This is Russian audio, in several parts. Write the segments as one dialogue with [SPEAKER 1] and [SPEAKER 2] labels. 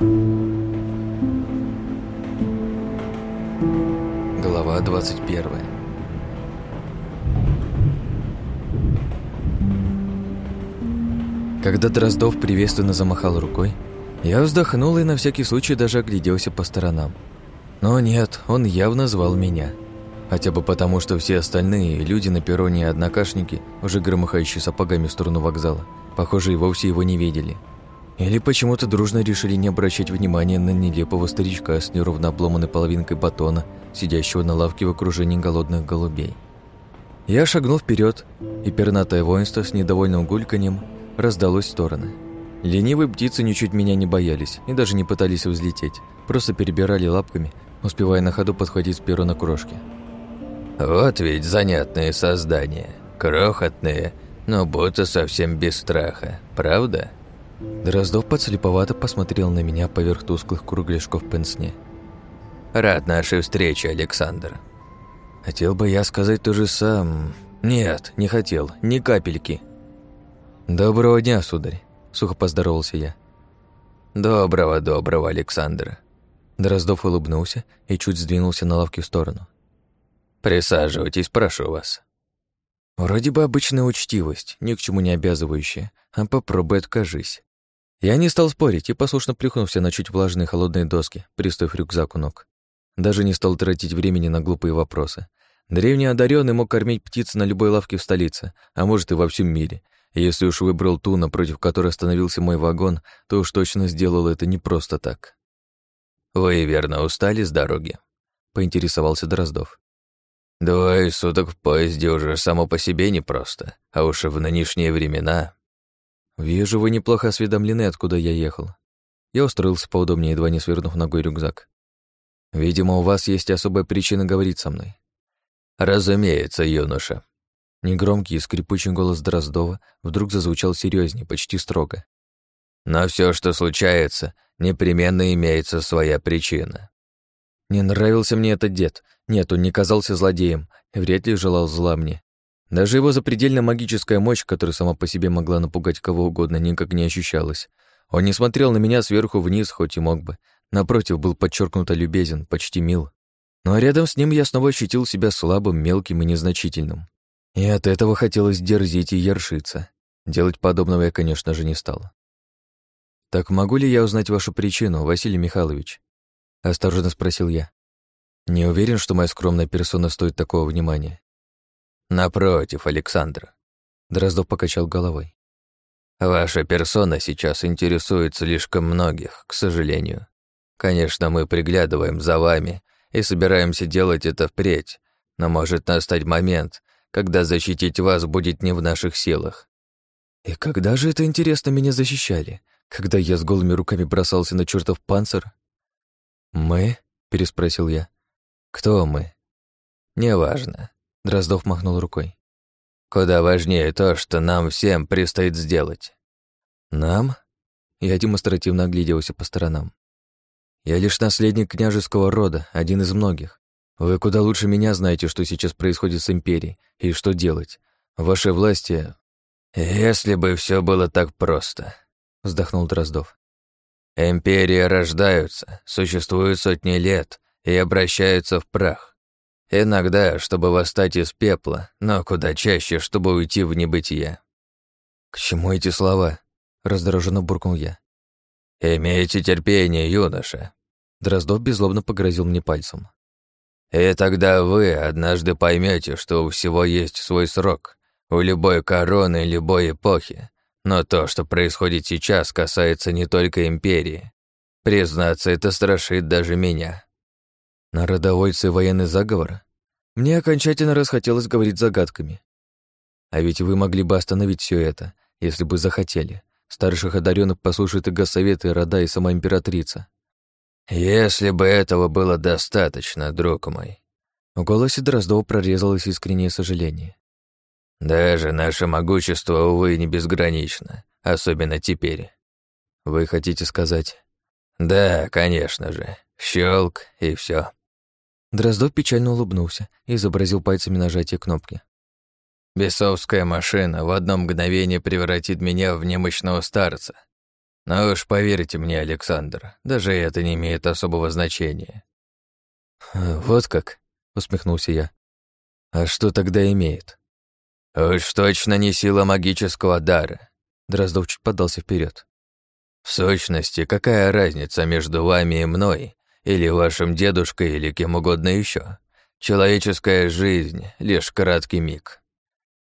[SPEAKER 1] Глава 21 Когда Дроздов приветственно замахал рукой, я вздохнул и на всякий случай даже огляделся по сторонам. Но нет, он явно звал меня. Хотя бы потому, что все остальные, люди на перроне и однокашники, уже громыхающие сапогами в сторону вокзала, похоже, и вовсе его не видели. Или почему-то дружно решили не обращать внимания на нелепого старичка с неровно обломанной половинкой батона, сидящего на лавке в окружении голодных голубей. Я шагнул вперед, и пернатое воинство с недовольным гульканьем раздалось в стороны. Ленивые птицы ничуть меня не боялись и даже не пытались взлететь, просто перебирали лапками, успевая на ходу подхватить с перо на крошки.
[SPEAKER 2] «Вот ведь занятные создания, крохотные, но будто совсем без страха, правда?»
[SPEAKER 1] Дроздов подслеповато посмотрел на меня поверх тусклых кругляшков пенсне.
[SPEAKER 2] «Рад нашей встрече, Александр».
[SPEAKER 1] Хотел бы я сказать то же сам. Нет, не хотел, ни капельки. «Доброго дня, сударь», — сухо поздоровался я.
[SPEAKER 2] «Доброго, доброго, Александр».
[SPEAKER 1] Дроздов улыбнулся и чуть сдвинулся на лавке в сторону.
[SPEAKER 2] «Присаживайтесь, прошу вас».
[SPEAKER 1] Вроде бы обычная учтивость, ни к чему не обязывающая, а попробуй откажись. Я не стал спорить и послушно плюхнулся на чуть влажные холодные доски, пристав рюкзак у ног. Даже не стал тратить времени на глупые вопросы. Древний одаренный мог кормить птиц на любой лавке в столице, а может и во всем мире. И если уж выбрал ту, напротив которой остановился мой вагон, то уж точно сделал это не просто так.
[SPEAKER 2] «Вы верно устали с дороги?» — поинтересовался Дроздов. «Двое суток в поезде уже само по себе непросто, а уж в нынешние времена
[SPEAKER 1] «Вижу, вы неплохо осведомлены, откуда я ехал». Я устроился поудобнее, едва не свернув ногой рюкзак. «Видимо, у вас есть особая причина говорить со мной».
[SPEAKER 2] «Разумеется, юноша».
[SPEAKER 1] Негромкий и скрипучий голос Дроздова вдруг зазвучал серьезнее, почти строго.
[SPEAKER 2] «Но все, что случается, непременно имеется своя причина».
[SPEAKER 1] Не нравился мне этот дед. Нет, он не казался злодеем вряд ли желал зла мне. Даже его запредельно магическая мощь, которая сама по себе могла напугать кого угодно, никак не ощущалась. Он не смотрел на меня сверху вниз, хоть и мог бы. Напротив, был подчеркнуто любезен, почти мил. Но рядом с ним я снова ощутил себя слабым, мелким и незначительным. И от этого хотелось дерзить и яршиться. Делать подобного я, конечно же, не стал. «Так могу ли я узнать вашу причину, Василий Михайлович?» — осторожно спросил я. «Не уверен, что моя скромная персона стоит такого внимания.
[SPEAKER 2] Напротив, Александр.
[SPEAKER 1] Дроздов покачал головой.
[SPEAKER 2] Ваша персона сейчас интересует слишком многих, к сожалению. Конечно, мы приглядываем за вами и собираемся делать это впредь, но может настать момент, когда защитить вас будет не в наших силах.
[SPEAKER 1] И когда же это, интересно, меня защищали? Когда я с голыми руками бросался на чертов панцир? «Мы?» — переспросил я.
[SPEAKER 2] «Кто мы?» «Неважно.
[SPEAKER 1] Дроздов махнул рукой.
[SPEAKER 2] «Куда важнее то, что нам всем предстоит сделать».
[SPEAKER 1] «Нам?» Я демонстративно огляделся по сторонам. «Я лишь наследник княжеского рода, один из многих. Вы куда лучше меня знаете, что сейчас происходит с Империей и что делать. В вашей власти...»
[SPEAKER 2] «Если бы все было так просто», — вздохнул Дроздов. «Империи рождаются, существуют сотни лет и обращаются в прах. Иногда, чтобы восстать из пепла, но куда чаще, чтобы уйти в небытие.
[SPEAKER 1] «К чему эти слова?» — раздраженно буркнул я.
[SPEAKER 2] «Имейте терпение, юноша».
[SPEAKER 1] Дроздов беззлобно погрозил мне пальцем.
[SPEAKER 2] «И тогда вы однажды поймете, что у всего есть свой срок, у любой короны, любой эпохи. Но то, что происходит сейчас, касается не только Империи. Признаться, это страшит даже меня.
[SPEAKER 1] Народовольцы военный заговор? Мне окончательно расхотелось говорить загадками. А ведь вы могли бы остановить все это, если бы захотели. Старших одаренных послушают и госсоветы, рода и сама императрица.
[SPEAKER 2] Если бы этого было достаточно, друг мой.
[SPEAKER 1] В голосе Дроздова прорезалось искреннее сожаление.
[SPEAKER 2] Даже наше могущество, увы, не безгранично, особенно теперь.
[SPEAKER 1] Вы хотите сказать?
[SPEAKER 2] Да, конечно же. Щелк и все.
[SPEAKER 1] Дроздов печально улыбнулся и изобразил пальцами нажатие кнопки.
[SPEAKER 2] «Бесовская машина в одно мгновение превратит меня в немощного старца. Но уж поверьте мне, Александр, даже это не имеет особого значения.
[SPEAKER 1] Вот как, усмехнулся я. А что тогда имеет?
[SPEAKER 2] Уж точно не сила магического дара.
[SPEAKER 1] Дроздов чуть подался вперед.
[SPEAKER 2] В сущности, какая разница между вами и мной, или вашим дедушкой, или кем угодно еще? Человеческая жизнь — лишь краткий миг.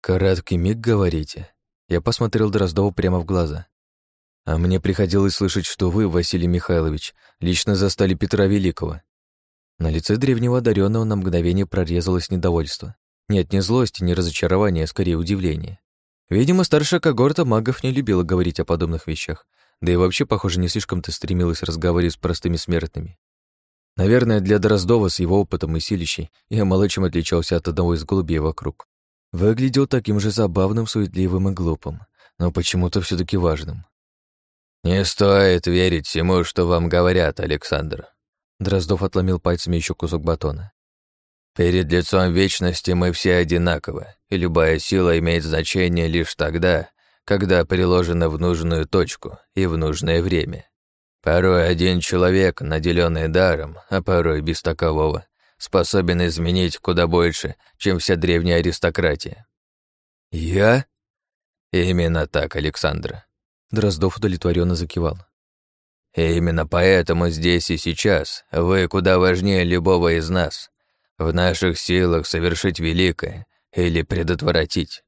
[SPEAKER 1] Краткий миг, говорите? Я посмотрел Дроздову прямо в глаза. А мне приходилось слышать, что вы, Василий Михайлович, лично застали Петра Великого. На лице древнего одаренного на мгновение прорезалось недовольство. Нет, не злости, не разочарование, а скорее удивление. Видимо, старшая когорта магов не любила говорить о подобных вещах, да и вообще, похоже, не слишком-то стремилась разговаривать с простыми смертными. Наверное, для Дроздова с его опытом и силищей я мало чем отличался от одного из голубей вокруг. Выглядел таким же забавным, суетливым и глупым, но почему-то все таки важным.
[SPEAKER 2] «Не стоит верить всему, что вам говорят, Александр».
[SPEAKER 1] Дроздов отломил пальцами еще кусок батона.
[SPEAKER 2] «Перед лицом вечности мы все одинаковы, и любая сила имеет значение лишь тогда, когда приложена в нужную точку и в нужное время. Порой один человек, наделенный даром, а порой без такового, способен изменить куда больше, чем вся древняя аристократия.
[SPEAKER 1] Я?
[SPEAKER 2] Именно так, Александр.
[SPEAKER 1] Дроздов удовлетворенно закивал.
[SPEAKER 2] И именно поэтому здесь и сейчас вы куда важнее любого из нас. В наших силах совершить великое или предотвратить.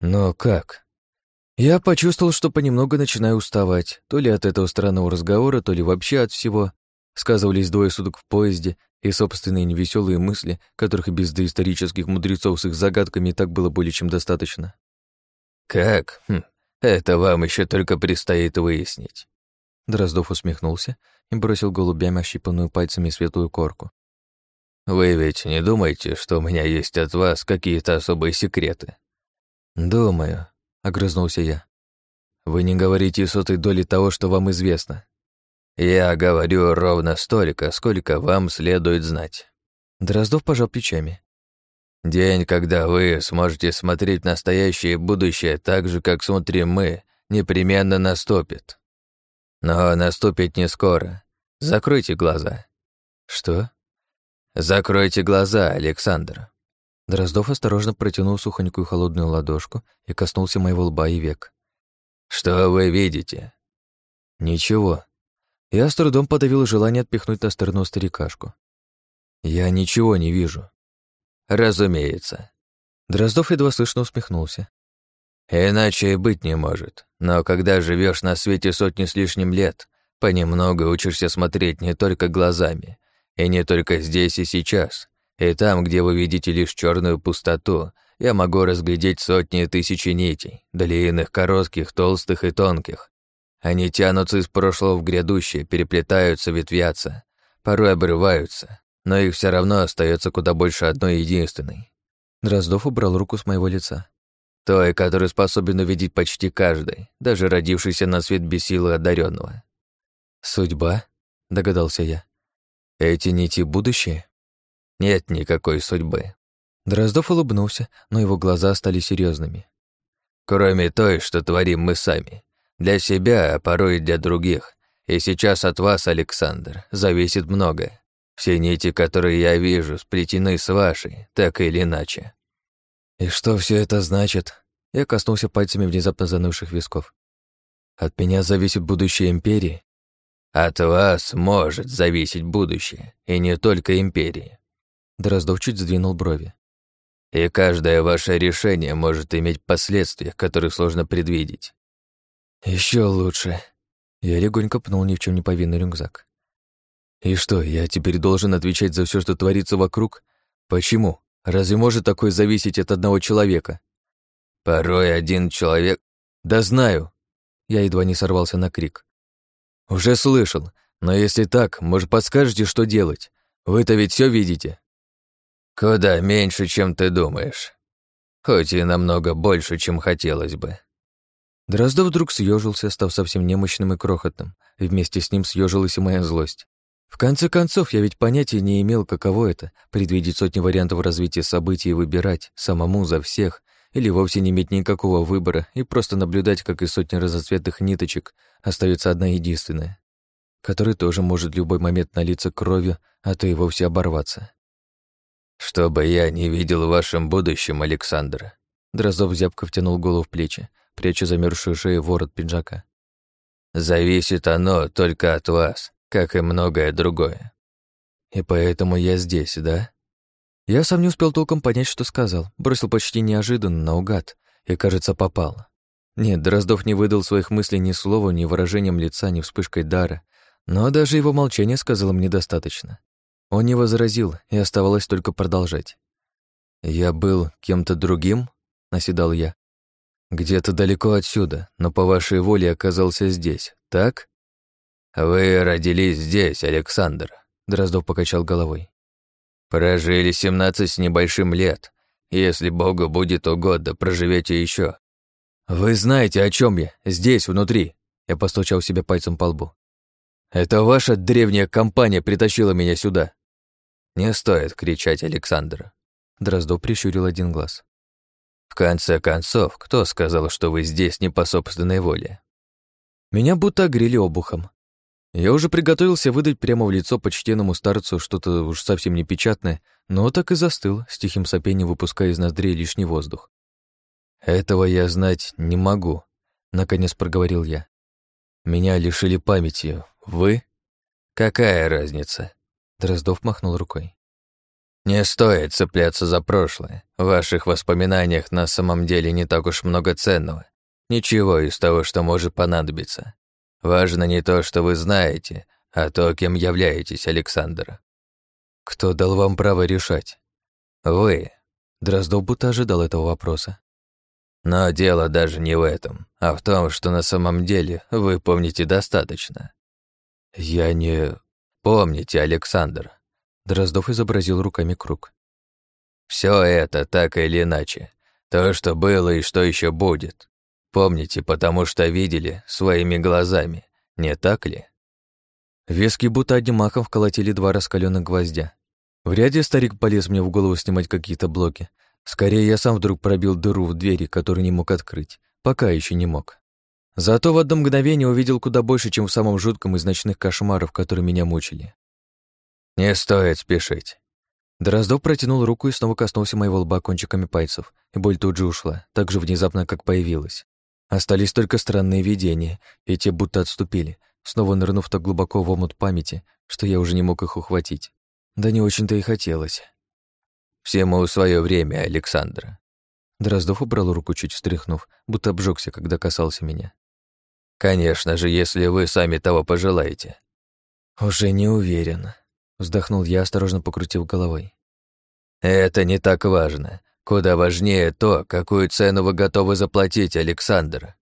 [SPEAKER 1] Но как? Я почувствовал, что понемногу начинаю уставать, то ли от этого странного разговора, то ли вообще от всего. Сказывались двое суток в поезде и собственные невеселые мысли, которых и без доисторических мудрецов с их загадками так было более чем достаточно.
[SPEAKER 2] «Как? Хм, это вам еще только предстоит выяснить».
[SPEAKER 1] Дроздов усмехнулся и бросил голубям ощипанную пальцами светлую корку.
[SPEAKER 2] «Вы ведь не думаете, что у меня есть от вас какие-то особые секреты?»
[SPEAKER 1] «Думаю», — огрызнулся я. «Вы не говорите сотой доли того, что вам известно».
[SPEAKER 2] «Я говорю ровно столько, сколько вам следует знать».
[SPEAKER 1] Дроздов пожал плечами.
[SPEAKER 2] «День, когда вы сможете смотреть настоящее и будущее так же, как смотрим мы, непременно наступит. Но наступит не скоро. Закройте глаза».
[SPEAKER 1] «Что?»
[SPEAKER 2] «Закройте глаза, Александр».
[SPEAKER 1] Дроздов осторожно протянул сухонькую холодную ладошку и коснулся моего лба и век.
[SPEAKER 2] «Что вы видите?»
[SPEAKER 1] «Ничего». Я с трудом подавил желание отпихнуть на сторону старикашку. «Я ничего не вижу».
[SPEAKER 2] «Разумеется».
[SPEAKER 1] Дроздов едва слышно усмехнулся.
[SPEAKER 2] «Иначе и быть не может. Но когда живешь на свете сотни с лишним лет, понемногу учишься смотреть не только глазами, и не только здесь и сейчас, и там, где вы видите лишь черную пустоту, я могу разглядеть сотни и тысячи нитей, длинных, коротких, толстых и тонких. Они тянутся из прошлого в грядущее, переплетаются, ветвятся, порой обрываются, но их все равно остается куда больше одной единственной.
[SPEAKER 1] Дроздов убрал руку с моего лица.
[SPEAKER 2] Той, который способен увидеть почти каждый, даже родившийся на свет без силы одаренного.
[SPEAKER 1] «Судьба?» — догадался я. «Эти нити — будущее?»
[SPEAKER 2] Нет никакой судьбы.
[SPEAKER 1] Дроздов улыбнулся, но его глаза стали серьезными.
[SPEAKER 2] Кроме той, что творим мы сами. Для себя, а порой и для других. И сейчас от вас, Александр, зависит многое. Все нити, которые я вижу, сплетены с вашей, так или иначе.
[SPEAKER 1] И что все это значит? Я коснулся пальцами внезапно занывших висков. От меня зависит будущее империи?
[SPEAKER 2] От вас может зависеть будущее, и не только империи.
[SPEAKER 1] Дроздов чуть сдвинул брови.
[SPEAKER 2] «И каждое ваше решение может иметь последствия, которые сложно предвидеть».
[SPEAKER 1] Еще лучше». Я легонько пнул ни в чем не повинный рюкзак. «И что, я теперь должен отвечать за все, что творится вокруг? Почему? Разве может такое зависеть от одного человека?»
[SPEAKER 2] «Порой один человек...»
[SPEAKER 1] «Да знаю!» Я едва не сорвался на крик. «Уже слышал, но если так, может, подскажете, что делать? Вы-то ведь все видите?»
[SPEAKER 2] Куда меньше, чем ты думаешь. Хоть и намного больше, чем хотелось бы.
[SPEAKER 1] Дроздов вдруг съежился, став совсем немощным и крохотным, и вместе с ним съежилась и моя злость. В конце концов, я ведь понятия не имел, каково это — предвидеть сотни вариантов развития событий и выбирать самому за всех, или вовсе не иметь никакого выбора и просто наблюдать, как из сотни разноцветных ниточек остается одна единственная, которая тоже может в любой момент налиться кровью, а то и вовсе оборваться.
[SPEAKER 2] «Чтобы я не видел в вашем будущем, Александр»,
[SPEAKER 1] Дроздов зябко втянул голову в плечи, пряча замерзшую шею ворот пиджака.
[SPEAKER 2] «Зависит оно только от вас, как и многое другое».
[SPEAKER 1] «И поэтому я здесь, да?» Я сам не успел толком понять, что сказал. Бросил почти неожиданно, наугад, и, кажется, попал. Нет, Дроздов не выдал своих мыслей ни словом, ни выражением лица, ни вспышкой дара, но даже его молчание сказало мне достаточно. Он не возразил, и оставалось только продолжать. «Я был кем-то другим?» — наседал я. «Где-то далеко отсюда, но по вашей воле оказался здесь, так?»
[SPEAKER 2] «Вы родились здесь, Александр», — Дроздов покачал головой. Прожили семнадцать с небольшим лет. Если Богу будет угодно, проживете еще.
[SPEAKER 1] Вы знаете, о чем я. Здесь, внутри. Я постучал себе пальцем по лбу. Это ваша древняя компания притащила меня сюда.
[SPEAKER 2] Не стоит кричать, Александр.
[SPEAKER 1] Дроздов прищурил один глаз.
[SPEAKER 2] В конце концов, кто сказал, что вы здесь не по собственной воле?
[SPEAKER 1] Меня будто огрели обухом. Я уже приготовился выдать прямо в лицо почтенному старцу что-то уж совсем непечатное, но так и застыл, с тихим сопением выпуская из ноздрей лишний воздух. «Этого я знать не могу», — наконец проговорил я. «Меня лишили памяти. Вы?»
[SPEAKER 2] «Какая разница?»
[SPEAKER 1] Дроздов махнул рукой.
[SPEAKER 2] «Не стоит цепляться за прошлое. В ваших воспоминаниях на самом деле не так уж много ценного. Ничего из того, что может понадобиться. Важно не то, что вы знаете, а то, кем являетесь, Александр.
[SPEAKER 1] Кто дал вам право решать?
[SPEAKER 2] Вы.
[SPEAKER 1] Дроздов будто ожидал этого вопроса.
[SPEAKER 2] Но дело даже не в этом, а в том, что на самом деле вы помните достаточно.
[SPEAKER 1] Я не...
[SPEAKER 2] Помните, Александр.
[SPEAKER 1] Дроздов изобразил руками круг.
[SPEAKER 2] Все это так или иначе. То, что было и что еще будет. Помните, потому что видели своими глазами, не так ли?
[SPEAKER 1] Вески будто одним махом вколотили два раскаленных гвоздя. Вряд ли старик полез мне в голову снимать какие-то блоки. Скорее, я сам вдруг пробил дыру в двери, которую не мог открыть. Пока еще не мог. Зато в одно мгновение увидел куда больше, чем в самом жутком из ночных кошмаров, которые меня мучили.
[SPEAKER 2] «Не стоит спешить».
[SPEAKER 1] Дроздов протянул руку и снова коснулся моего лба кончиками пальцев, и боль тут же ушла, так же внезапно, как появилась. Остались только странные видения, и те будто отступили, снова нырнув так глубоко в омут памяти, что я уже не мог их ухватить. Да не очень-то и хотелось.
[SPEAKER 2] «Всему свое время, Александра».
[SPEAKER 1] Дроздов убрал руку, чуть встряхнув, будто обжегся, когда касался меня.
[SPEAKER 2] «Конечно же, если вы сами того пожелаете».
[SPEAKER 1] «Уже не уверен», — вздохнул я, осторожно покрутив головой.
[SPEAKER 2] «Это не так важно. Куда важнее то, какую цену вы готовы заплатить, Александр.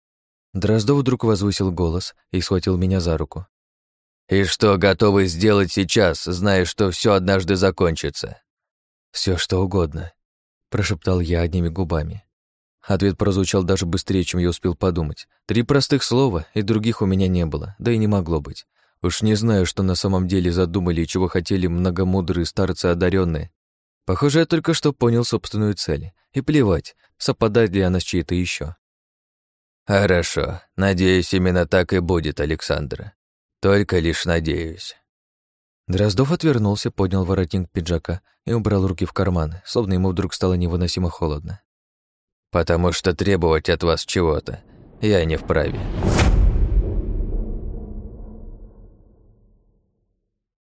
[SPEAKER 1] Дроздов вдруг возвысил голос и схватил меня за руку.
[SPEAKER 2] И что готовы сделать сейчас, зная, что все однажды закончится?
[SPEAKER 1] Все что угодно, прошептал я одними губами. Ответ прозвучал даже быстрее, чем я успел подумать. Три простых слова, и других у меня не было, да и не могло быть. Уж не знаю, что на самом деле задумали и чего хотели многомудрые старцы одаренные, Похоже, я только что понял собственную цель. И плевать, совпадает ли она с чьей-то еще.
[SPEAKER 2] Хорошо. Надеюсь, именно так и будет, Александра. Только лишь надеюсь.
[SPEAKER 1] Дроздов отвернулся, поднял воротник пиджака и убрал руки в карманы, словно ему вдруг стало невыносимо холодно.
[SPEAKER 2] «Потому что требовать от вас чего-то я не вправе».